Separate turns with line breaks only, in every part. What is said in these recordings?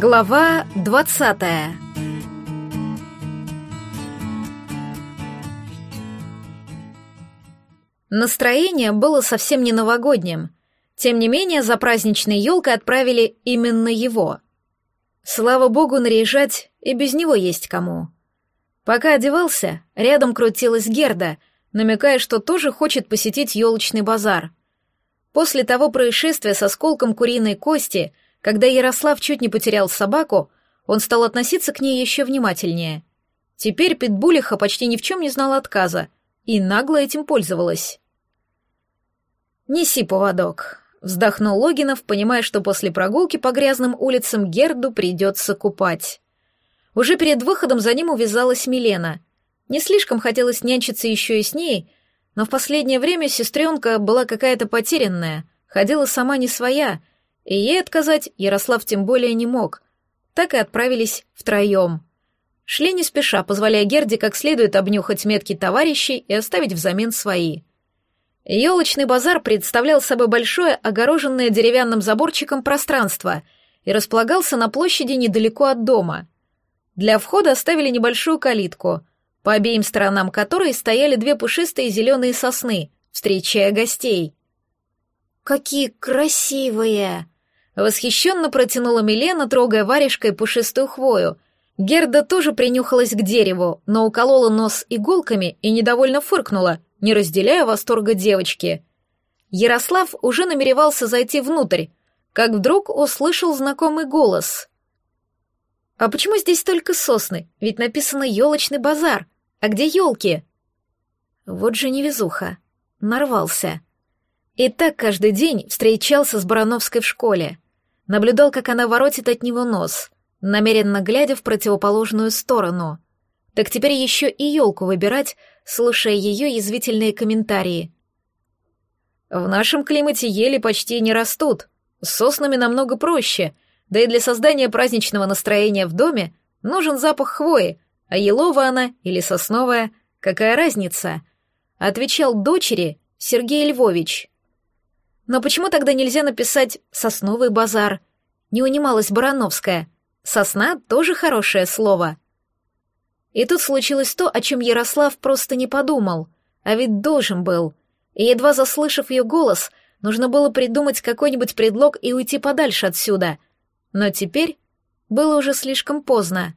Глава двадцатая Настроение было совсем не новогодним. Тем не менее, за праздничной елкой отправили именно его. Слава богу, наряжать и без него есть кому. Пока одевался, рядом крутилась Герда, намекая, что тоже хочет посетить елочный базар. После того происшествия со сколком куриной кости, когда Ярослав чуть не потерял собаку, он стал относиться к ней еще внимательнее. Теперь Питбулиха почти ни в чем не знала отказа и нагло этим пользовалась. «Неси поводок», — вздохнул Логинов, понимая, что после прогулки по грязным улицам Герду придется купать. Уже перед выходом за ним увязалась Милена. Не слишком хотелось нянчиться еще и с ней, но в последнее время сестренка была какая-то потерянная, ходила сама не своя, и ей отказать Ярослав тем более не мог. Так и отправились втроем. Шли не спеша, позволяя Герде как следует обнюхать метки товарищей и оставить взамен свои. Елочный базар представлял собой большое, огороженное деревянным заборчиком пространство и располагался на площади недалеко от дома — для входа оставили небольшую калитку, по обеим сторонам которой стояли две пушистые зеленые сосны, встречая гостей. «Какие красивые!» — восхищенно протянула Милена, трогая варежкой пушистую хвою. Герда тоже принюхалась к дереву, но уколола нос иголками и недовольно фыркнула, не разделяя восторга девочки. Ярослав уже намеревался зайти внутрь, как вдруг услышал знакомый голос. «А почему здесь только сосны? Ведь написано «елочный базар». А где елки?» Вот же невезуха. Нарвался. И так каждый день встречался с Барановской в школе. Наблюдал, как она воротит от него нос, намеренно глядя в противоположную сторону. Так теперь еще и елку выбирать, слушая ее язвительные комментарии. «В нашем климате ели почти не растут. С соснами намного проще», да и для создания праздничного настроения в доме нужен запах хвои, а еловая она или сосновая, какая разница? Отвечал дочери Сергей Львович. Но почему тогда нельзя написать «сосновый базар»? Не унималась Барановская. Сосна — тоже хорошее слово. И тут случилось то, о чем Ярослав просто не подумал, а ведь должен был. И едва заслышав ее голос, нужно было придумать какой-нибудь предлог и уйти подальше отсюда — но теперь было уже слишком поздно.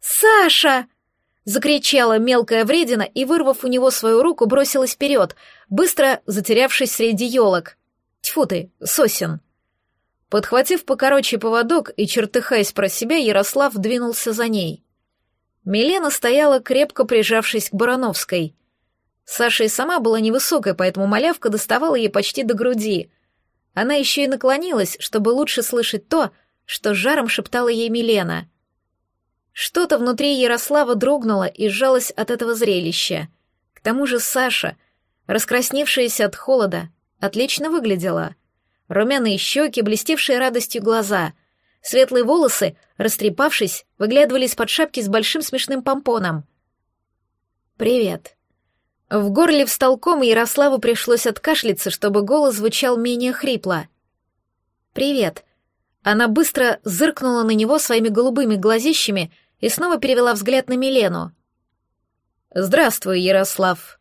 «Саша!» — закричала мелкая вредина и, вырвав у него свою руку, бросилась вперед, быстро затерявшись среди елок. Тьфу ты, сосен. Подхватив покороче поводок и чертыхаясь про себя, Ярослав двинулся за ней. Милена стояла, крепко прижавшись к Барановской. Саша и сама была невысокой, поэтому малявка доставала ей почти до груди. Она еще и наклонилась, чтобы лучше слышать то, что жаром шептала ей Милена. Что-то внутри Ярослава дрогнуло и сжалось от этого зрелища. К тому же Саша, раскрасневшаяся от холода, отлично выглядела. Румяные щеки, блестевшие радостью глаза, светлые волосы, растрепавшись, выглядывали из-под шапки с большим смешным помпоном. «Привет». В горле встал ком, и Ярославу пришлось откашляться, чтобы голос звучал менее хрипло. «Привет», она быстро зыркнула на него своими голубыми глазищами и снова перевела взгляд на Милену. «Здравствуй, Ярослав».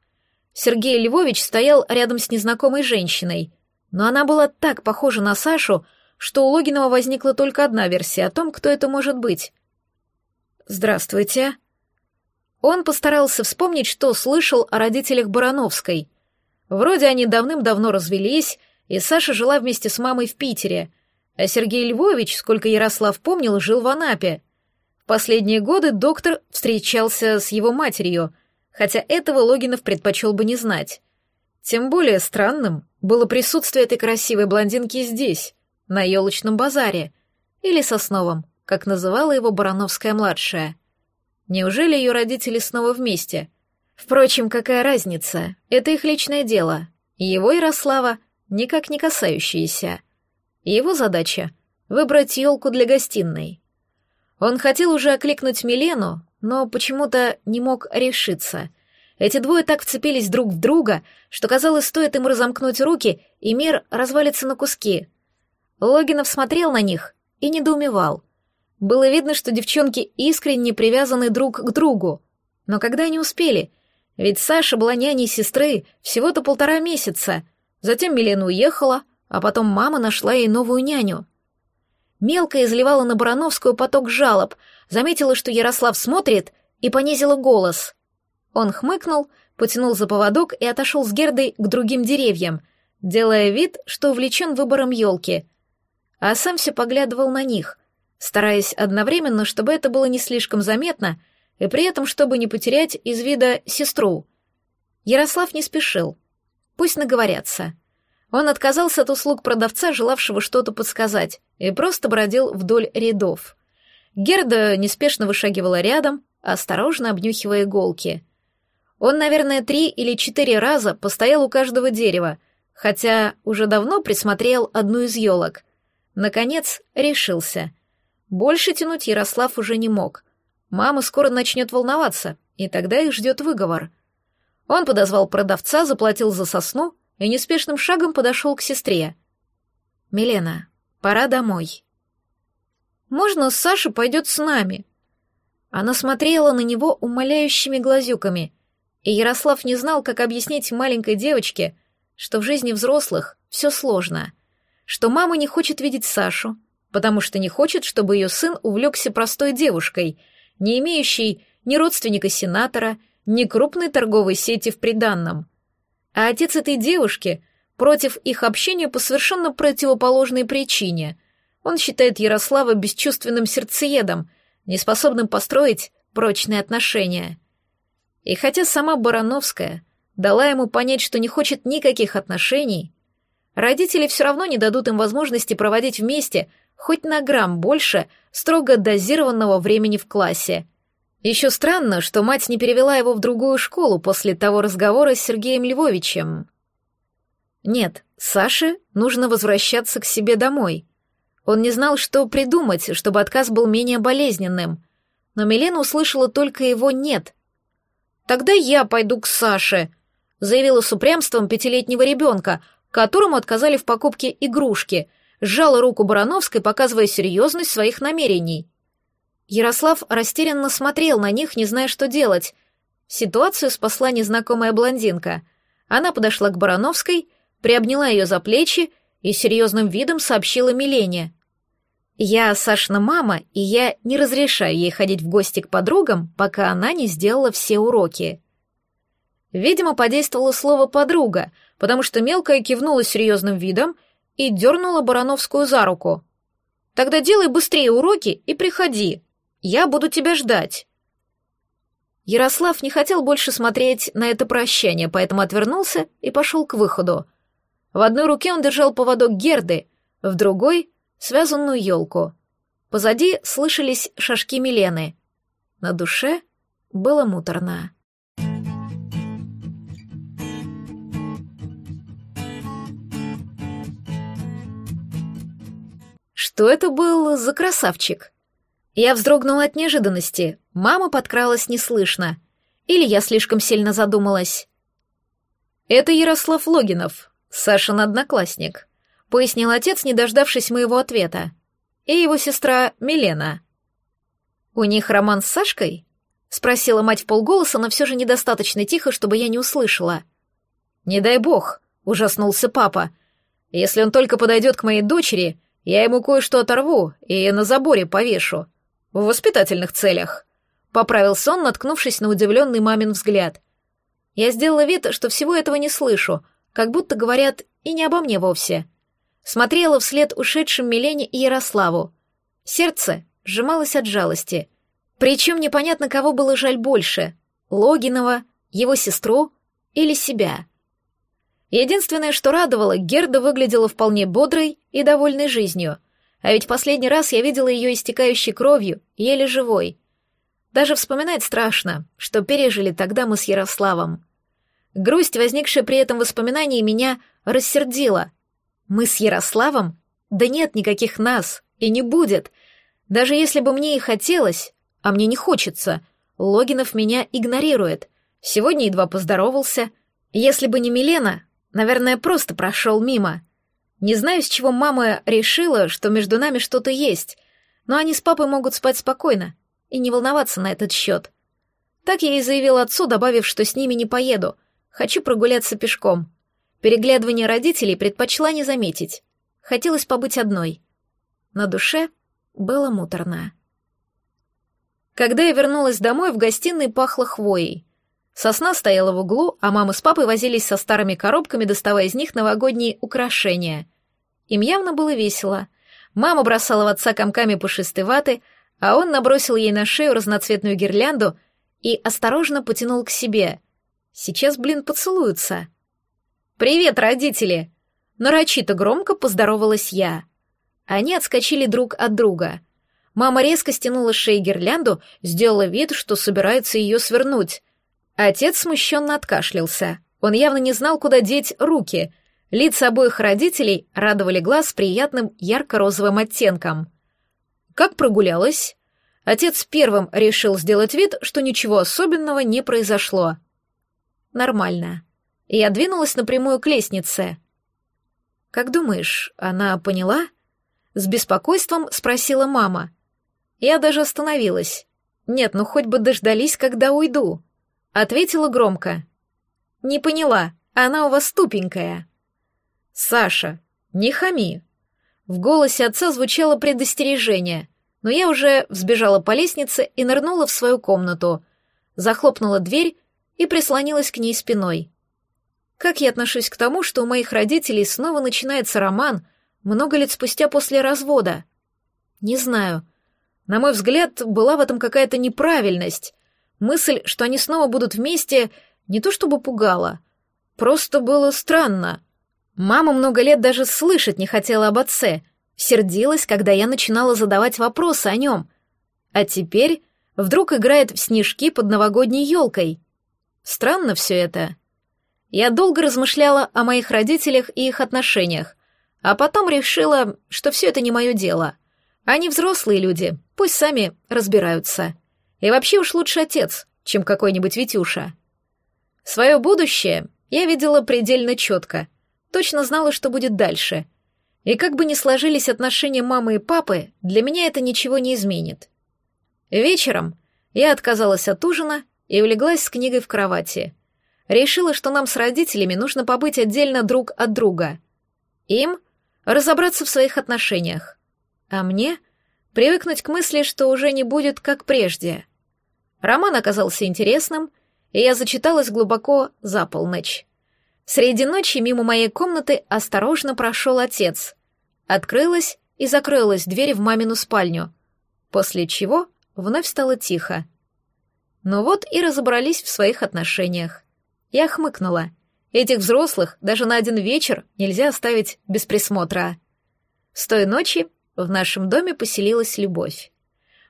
Сергей Львович стоял рядом с незнакомой женщиной, но она была так похожа на Сашу, что у Логинова возникла только одна версия о том, кто это может быть. «Здравствуйте». Он постарался вспомнить, что слышал о родителях Барановской. Вроде они давным-давно развелись, и Саша жила вместе с мамой в Питере — а Сергей Львович, сколько Ярослав помнил, жил в Анапе. В последние годы доктор встречался с его матерью, хотя этого Логинов предпочел бы не знать. Тем более странным было присутствие этой красивой блондинки здесь, на елочном базаре, или сосновом, как называла его Барановская-младшая. Неужели ее родители снова вместе? Впрочем, какая разница? Это их личное дело. Его Ярослава никак не касающиеся. Его задача — выбрать елку для гостиной. Он хотел уже окликнуть Милену, но почему-то не мог решиться. Эти двое так вцепились друг в друга, что, казалось, стоит им разомкнуть руки, и мир развалится на куски. Логинов смотрел на них и недоумевал. Было видно, что девчонки искренне привязаны друг к другу. Но когда они успели? Ведь Саша была няней сестры всего-то полтора месяца. Затем Милена уехала, а потом мама нашла ей новую няню. Мелко изливала на Барановскую поток жалоб, заметила, что Ярослав смотрит, и понизила голос. Он хмыкнул, потянул за поводок и отошел с Гердой к другим деревьям, делая вид, что увлечен выбором елки. А сам все поглядывал на них, стараясь одновременно, чтобы это было не слишком заметно, и при этом, чтобы не потерять из вида сестру. Ярослав не спешил. Пусть наговорятся. Он отказался от услуг продавца, желавшего что-то подсказать, и просто бродил вдоль рядов. Герда неспешно вышагивала рядом, осторожно обнюхивая иголки. Он, наверное, три или четыре раза постоял у каждого дерева, хотя уже давно присмотрел одну из елок. Наконец, решился. Больше тянуть Ярослав уже не мог. Мама скоро начнет волноваться, и тогда их ждет выговор. Он подозвал продавца, заплатил за сосну и неспешным шагом подошел к сестре. «Милена, пора домой». «Можно Саша пойдет с нами?» Она смотрела на него умоляющими глазюками, и Ярослав не знал, как объяснить маленькой девочке, что в жизни взрослых все сложно, что мама не хочет видеть Сашу, потому что не хочет, чтобы ее сын увлекся простой девушкой, не имеющей ни родственника сенатора, ни крупной торговой сети в приданном. А отец этой девушки против их общения по совершенно противоположной причине. Он считает Ярослава бесчувственным сердцеедом, неспособным построить прочные отношения. И хотя сама Барановская дала ему понять, что не хочет никаких отношений, родители все равно не дадут им возможности проводить вместе хоть на грамм больше строго дозированного времени в классе. Еще странно, что мать не перевела его в другую школу после того разговора с Сергеем Львовичем. Нет, Саше нужно возвращаться к себе домой. Он не знал, что придумать, чтобы отказ был менее болезненным. Но Милена услышала только его «нет». «Тогда я пойду к Саше», — заявила с упрямством пятилетнего ребенка, которому отказали в покупке игрушки, сжала руку Барановской, показывая серьезность своих намерений. Ярослав растерянно смотрел на них, не зная, что делать. Ситуацию спасла незнакомая блондинка. Она подошла к Барановской, приобняла ее за плечи и серьезным видом сообщила Милене. «Я Сашна мама, и я не разрешаю ей ходить в гости к подругам, пока она не сделала все уроки». Видимо, подействовало слово «подруга», потому что мелкая кивнула серьезным видом и дернула Барановскую за руку. «Тогда делай быстрее уроки и приходи», я буду тебя ждать». Ярослав не хотел больше смотреть на это прощание, поэтому отвернулся и пошел к выходу. В одной руке он держал поводок Герды, в другой — связанную елку. Позади слышались шажки Милены. На душе было муторно. Что это был за красавчик? Я вздрогнула от неожиданности. Мама подкралась неслышно. Или я слишком сильно задумалась. «Это Ярослав Логинов, Сашин одноклассник», — пояснил отец, не дождавшись моего ответа. «И его сестра Милена». «У них роман с Сашкой?» — спросила мать в полголоса, но все же недостаточно тихо, чтобы я не услышала. «Не дай бог», — ужаснулся папа. «Если он только подойдет к моей дочери, я ему кое-что оторву и на заборе повешу. В воспитательных целях. Поправился он, наткнувшись на удивленный мамин взгляд. Я сделала вид, что всего этого не слышу, как будто говорят и не обо мне вовсе. Смотрела вслед ушедшим Милене и Ярославу. Сердце сжималось от жалости. Причем непонятно, кого было жаль больше — Логинова, его сестру или себя. Единственное, что радовало, Герда выглядела вполне бодрой и довольной жизнью — а ведь последний раз я видела ее истекающей кровью, еле живой. Даже вспоминать страшно, что пережили тогда мы с Ярославом. Грусть, возникшая при этом воспоминании, меня рассердила. Мы с Ярославом? Да нет никаких нас, и не будет. Даже если бы мне и хотелось, а мне не хочется, Логинов меня игнорирует. Сегодня едва поздоровался. Если бы не Милена, наверное, просто прошел мимо. Не знаю, с чего мама решила, что между нами что-то есть, но они с папой могут спать спокойно и не волноваться на этот счет. Так я и заявил отцу, добавив, что с ними не поеду, хочу прогуляться пешком. Переглядывание родителей предпочла не заметить. Хотелось побыть одной. На душе было муторно. Когда я вернулась домой, в гостиной пахло хвоей. Сосна стояла в углу, а мама с папой возились со старыми коробками, доставая из них новогодние украшения. Им явно было весело. Мама бросала в отца комками пушистой ваты, а он набросил ей на шею разноцветную гирлянду и осторожно потянул к себе. Сейчас, блин, поцелуются. «Привет, родители!» Нарочито громко поздоровалась я. Они отскочили друг от друга. Мама резко стянула с шеи гирлянду, сделала вид, что собирается ее свернуть. Отец смущенно откашлялся. Он явно не знал, куда деть руки. Лица обоих родителей радовали глаз приятным ярко-розовым оттенком. Как прогулялась? Отец первым решил сделать вид, что ничего особенного не произошло. Нормально. Я двинулась напрямую к лестнице. «Как думаешь, она поняла?» С беспокойством спросила мама. Я даже остановилась. «Нет, ну хоть бы дождались, когда уйду». Ответила громко. «Не поняла, она у вас тупенькая». «Саша, не хами». В голосе отца звучало предостережение, но я уже взбежала по лестнице и нырнула в свою комнату, захлопнула дверь и прислонилась к ней спиной. Как я отношусь к тому, что у моих родителей снова начинается роман много лет спустя после развода? Не знаю. На мой взгляд, была в этом какая-то неправильность. Мысль, что они снова будут вместе, не то чтобы пугала. Просто было странно. Мама много лет даже слышать не хотела об отце, сердилась, когда я начинала задавать вопросы о нем. А теперь вдруг играет в снежки под новогодней елкой. Странно все это. Я долго размышляла о моих родителях и их отношениях, а потом решила, что все это не мое дело. Они взрослые люди, пусть сами разбираются. И вообще уж лучше отец, чем какой-нибудь Витюша. Свое будущее я видела предельно четко, точно знала, что будет дальше. И как бы ни сложились отношения мамы и папы, для меня это ничего не изменит. Вечером я отказалась от ужина и улеглась с книгой в кровати — решила, что нам с родителями нужно побыть отдельно друг от друга. Им разобраться в своих отношениях, а мне привыкнуть к мысли, что уже не будет как прежде. Роман оказался интересным, и я зачиталась глубоко за полночь. Среди ночи мимо моей комнаты осторожно прошел отец. Открылась и закрылась дверь в мамину спальню, после чего вновь стало тихо. Ну вот и разобрались в своих отношениях. Я хмыкнула. Этих взрослых даже на один вечер нельзя оставить без присмотра. С той ночи в нашем доме поселилась любовь.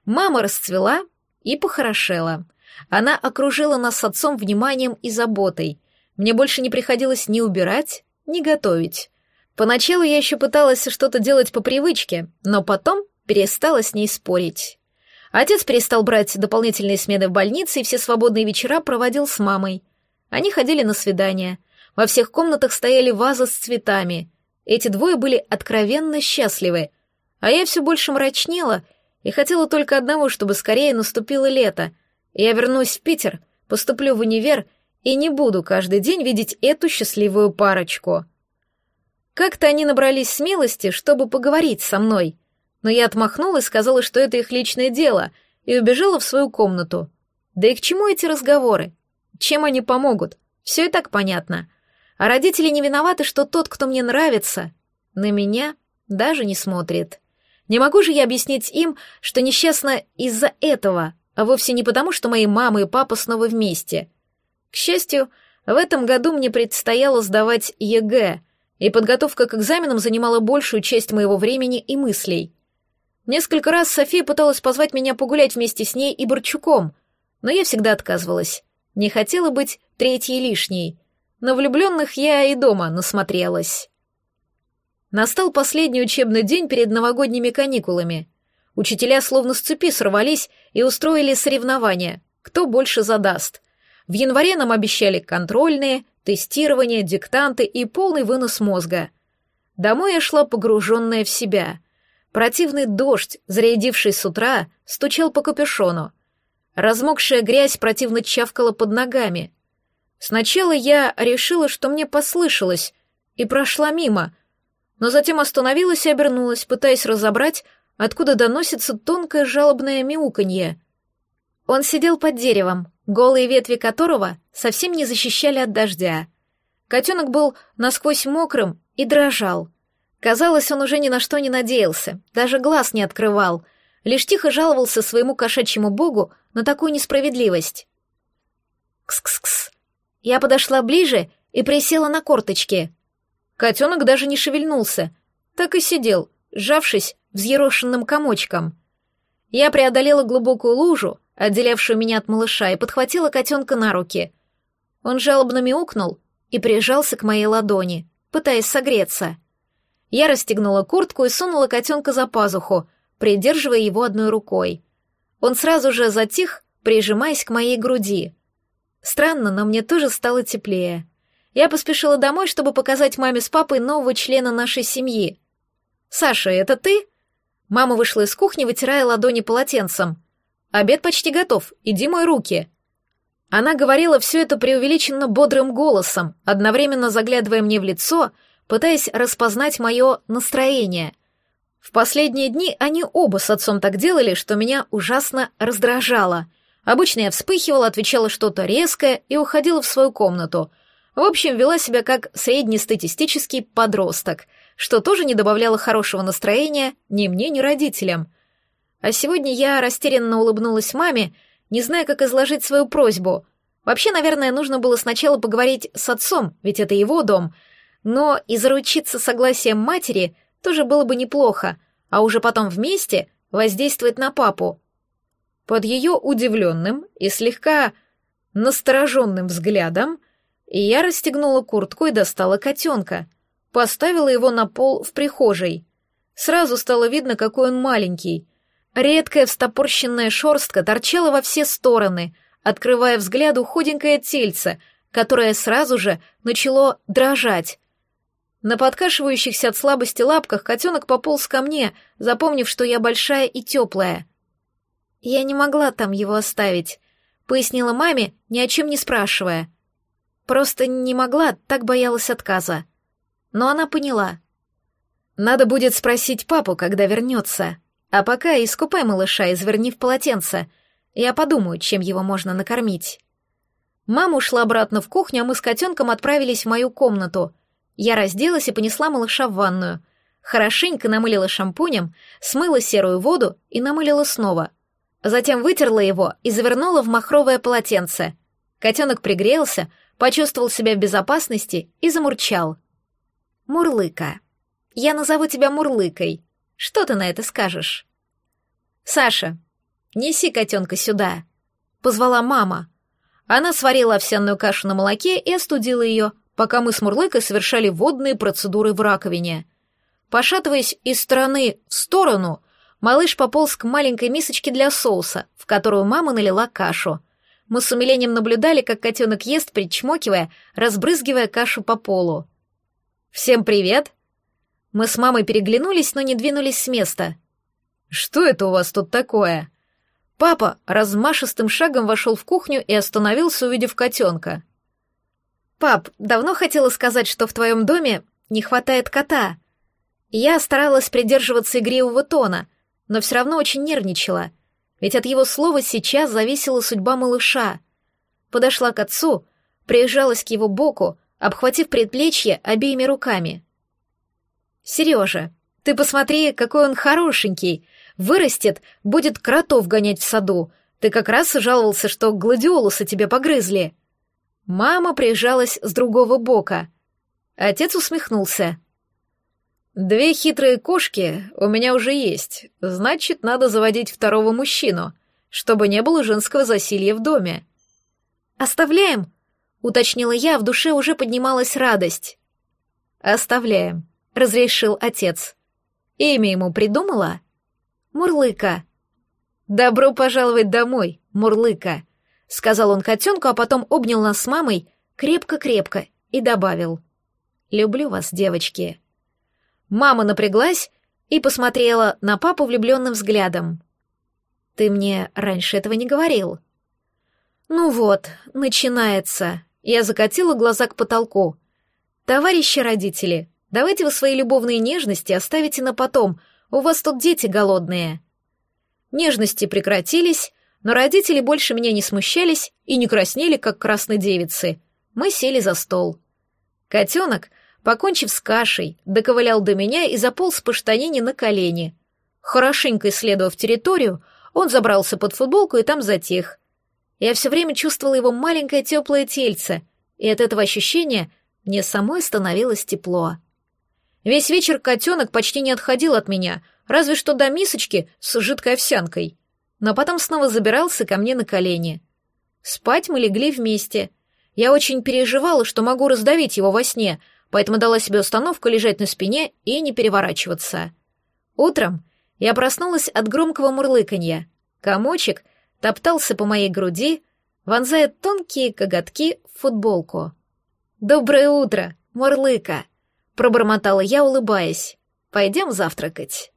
Мама расцвела и похорошела. Она окружила нас с отцом вниманием и заботой. Мне больше не приходилось ни убирать, ни готовить. Поначалу я еще пыталась что-то делать по привычке, но потом перестала с ней спорить. Отец перестал брать дополнительные смены в больнице и все свободные вечера проводил с мамой. Они ходили на свидания. Во всех комнатах стояли вазы с цветами. Эти двое были откровенно счастливы. А я все больше мрачнела и хотела только одного, чтобы скорее наступило лето. Я вернусь в Питер, поступлю в универ и не буду каждый день видеть эту счастливую парочку. Как-то они набрались смелости, чтобы поговорить со мной, но я отмахнулась и сказала, что это их личное дело, и убежала в свою комнату. Да и к чему эти разговоры? Чем они помогут? Все и так понятно. А родители не виноваты, что тот, кто мне нравится, на меня даже не смотрит. Не могу же я объяснить им, что несчастна из-за этого, а вовсе не потому, что мои мама и папа снова вместе. К счастью, в этом году мне предстояло сдавать ЕГЭ, и подготовка к экзаменам занимала большую часть моего времени и мыслей. Несколько раз София пыталась позвать меня погулять вместе с ней и Борчуком, но я всегда отказывалась. Не хотела быть третьей лишней. На влюбленных я и дома насмотрелась. Настал последний учебный день перед новогодними каникулами. Учителя словно с цепи сорвались и устроили соревнования, кто больше задаст. В январе нам обещали контрольные, тестирование, диктанты и полный вынос мозга. Домой я шла погруженная в себя. Противный дождь, зарядивший с утра, стучал по капюшону. Размокшая грязь противно чавкала под ногами. Сначала я решила, что мне послышалось, и прошла мимо, но затем остановилась и обернулась, пытаясь разобрать, откуда доносится тонкое жалобное мяуканье. Он сидел под деревом, голые ветви которого совсем не защищали от дождя. Котенок был насквозь мокрым и дрожал. Казалось, он уже ни на что не надеялся, даже глаз не открывал, лишь тихо жаловался своему кошачьему богу на такую несправедливость. Кс-кс-кс. Я подошла ближе и присела на корточки. Котенок даже не шевельнулся, так и сидел, сжавшись взъерошенным комочком. Я преодолела глубокую лужу, отделявшую меня от малыша, и подхватила котенка на руки. Он жалобно мяукнул и прижался к моей ладони, пытаясь согреться. Я расстегнула куртку и сунула котенка за пазуху, придерживая его одной рукой. Он сразу же затих, прижимаясь к моей груди. Странно, но мне тоже стало теплее. Я поспешила домой, чтобы показать маме с папой нового члена нашей семьи. «Саша, это ты?» Мама вышла из кухни, вытирая ладони полотенцем. «Обед почти готов, иди мой руки». Она говорила все это преувеличенно бодрым голосом, одновременно заглядывая мне в лицо, пытаясь распознать мое настроение. В последние дни они оба с отцом так делали, что меня ужасно раздражало. Обычно я вспыхивала, отвечала что-то резкое и уходила в свою комнату. В общем, вела себя как среднестатистический подросток — что тоже не добавляло хорошего настроения ни мне, ни родителям. А сегодня я растерянно улыбнулась маме, не зная, как изложить свою просьбу. Вообще, наверное, нужно было сначала поговорить с отцом, ведь это его дом, но и заручиться согласием матери тоже было бы неплохо, а уже потом вместе воздействовать на папу. Под ее удивленным и слегка настороженным взглядом я расстегнула куртку и достала котенка — Поставила его на пол в прихожей. Сразу стало видно, какой он маленький. Редкая встопорщенная шерстка торчала во все стороны, открывая взгляду худенькое тельце, которое сразу же начало дрожать. На подкашивающихся от слабости лапках котенок пополз ко мне, запомнив, что я большая и теплая. «Я не могла там его оставить», — пояснила маме, ни о чем не спрашивая. «Просто не могла, так боялась отказа» но она поняла. Надо будет спросить папу, когда вернется. А пока искупай малыша и заверни в полотенце. Я подумаю, чем его можно накормить. Мама ушла обратно в кухню, а мы с котенком отправились в мою комнату. Я разделась и понесла малыша в ванную. Хорошенько намылила шампунем, смыла серую воду и намылила снова. Затем вытерла его и завернула в махровое полотенце. Котенок пригрелся, почувствовал себя в безопасности и замурчал. Мурлыка. Я назову тебя Мурлыкой. Что ты на это скажешь? Саша, неси котенка сюда. Позвала мама. Она сварила овсяную кашу на молоке и остудила ее, пока мы с Мурлыкой совершали водные процедуры в раковине. Пошатываясь из стороны в сторону, малыш пополз к маленькой мисочке для соуса, в которую мама налила кашу. Мы с умилением наблюдали, как котенок ест, причмокивая, разбрызгивая кашу по полу. «Всем привет!» Мы с мамой переглянулись, но не двинулись с места. «Что это у вас тут такое?» Папа размашистым шагом вошел в кухню и остановился, увидев котенка. «Пап, давно хотела сказать, что в твоем доме не хватает кота. Я старалась придерживаться игривого тона, но все равно очень нервничала, ведь от его слова сейчас зависела судьба малыша. Подошла к отцу, прижалась к его боку, обхватив предплечье обеими руками. «Сережа, ты посмотри, какой он хорошенький. Вырастет, будет кротов гонять в саду. Ты как раз жаловался, что гладиолусы тебе погрызли». Мама прижалась с другого бока. Отец усмехнулся. «Две хитрые кошки у меня уже есть. Значит, надо заводить второго мужчину, чтобы не было женского засилья в доме». «Оставляем?» уточнила я, в душе уже поднималась радость. «Оставляем», — разрешил отец. «Имя ему придумала?» «Мурлыка». «Добро пожаловать домой, Мурлыка», — сказал он котенку, а потом обнял нас с мамой крепко-крепко и добавил. «Люблю вас, девочки». Мама напряглась и посмотрела на папу влюбленным взглядом. «Ты мне раньше этого не говорил». «Ну вот, начинается». Я закатила глаза к потолку. «Товарищи родители, давайте вы свои любовные нежности оставите на потом, у вас тут дети голодные». Нежности прекратились, но родители больше меня не смущались и не краснели, как красные девицы. Мы сели за стол. Котенок, покончив с кашей, доковылял до меня и заполз по штанине на колени. Хорошенько исследовав территорию, он забрался под футболку и там затих. Я все время чувствовала его маленькое теплое тельце, и от этого ощущения мне самой становилось тепло. Весь вечер котенок почти не отходил от меня, разве что до мисочки с жидкой овсянкой. Но потом снова забирался ко мне на колени. Спать мы легли вместе. Я очень переживала, что могу раздавить его во сне, поэтому дала себе установку лежать на спине и не переворачиваться. Утром я проснулась от громкого мурлыканья. Комочек топтался по моей груди, вонзая тонкие коготки в футболку. «Доброе утро, Мурлыка!» — пробормотала я, улыбаясь. «Пойдем завтракать».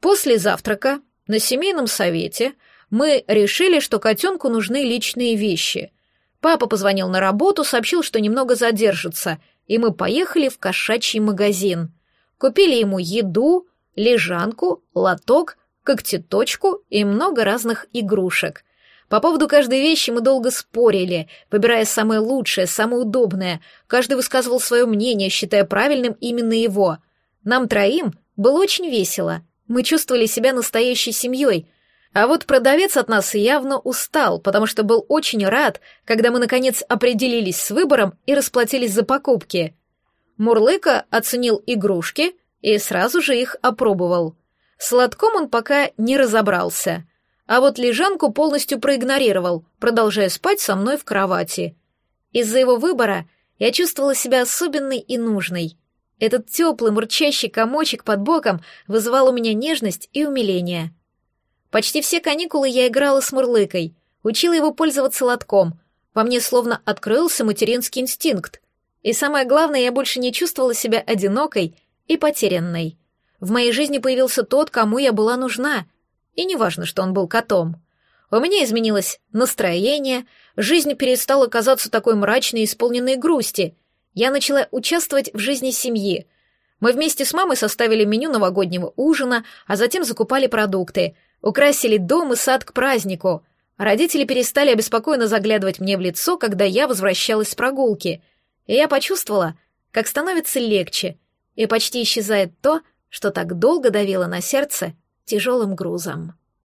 После завтрака на семейном совете мы решили, что котенку нужны личные вещи. Папа позвонил на работу, сообщил, что немного задержится, и мы поехали в кошачий магазин. Купили ему еду, лежанку, лоток, когтеточку и много разных игрушек. По поводу каждой вещи мы долго спорили, выбирая самое лучшее, самое удобное. Каждый высказывал свое мнение, считая правильным именно его. Нам троим было очень весело. Мы чувствовали себя настоящей семьей. А вот продавец от нас явно устал, потому что был очень рад, когда мы, наконец, определились с выбором и расплатились за покупки. Мурлыка оценил игрушки и сразу же их опробовал. Сладком он пока не разобрался — а вот лежанку полностью проигнорировал, продолжая спать со мной в кровати. Из-за его выбора я чувствовала себя особенной и нужной. Этот теплый мурчащий комочек под боком вызывал у меня нежность и умиление. Почти все каникулы я играла с Мурлыкой, учила его пользоваться лотком. Во мне словно открылся материнский инстинкт. И самое главное, я больше не чувствовала себя одинокой и потерянной. В моей жизни появился тот, кому я была нужна, и неважно, что он был котом. У меня изменилось настроение, жизнь перестала казаться такой мрачной и исполненной грусти. Я начала участвовать в жизни семьи. Мы вместе с мамой составили меню новогоднего ужина, а затем закупали продукты, украсили дом и сад к празднику. Родители перестали обеспокоенно заглядывать мне в лицо, когда я возвращалась с прогулки. И я почувствовала, как становится легче, и почти исчезает то, что так долго давило на сердце тяжелым грузом.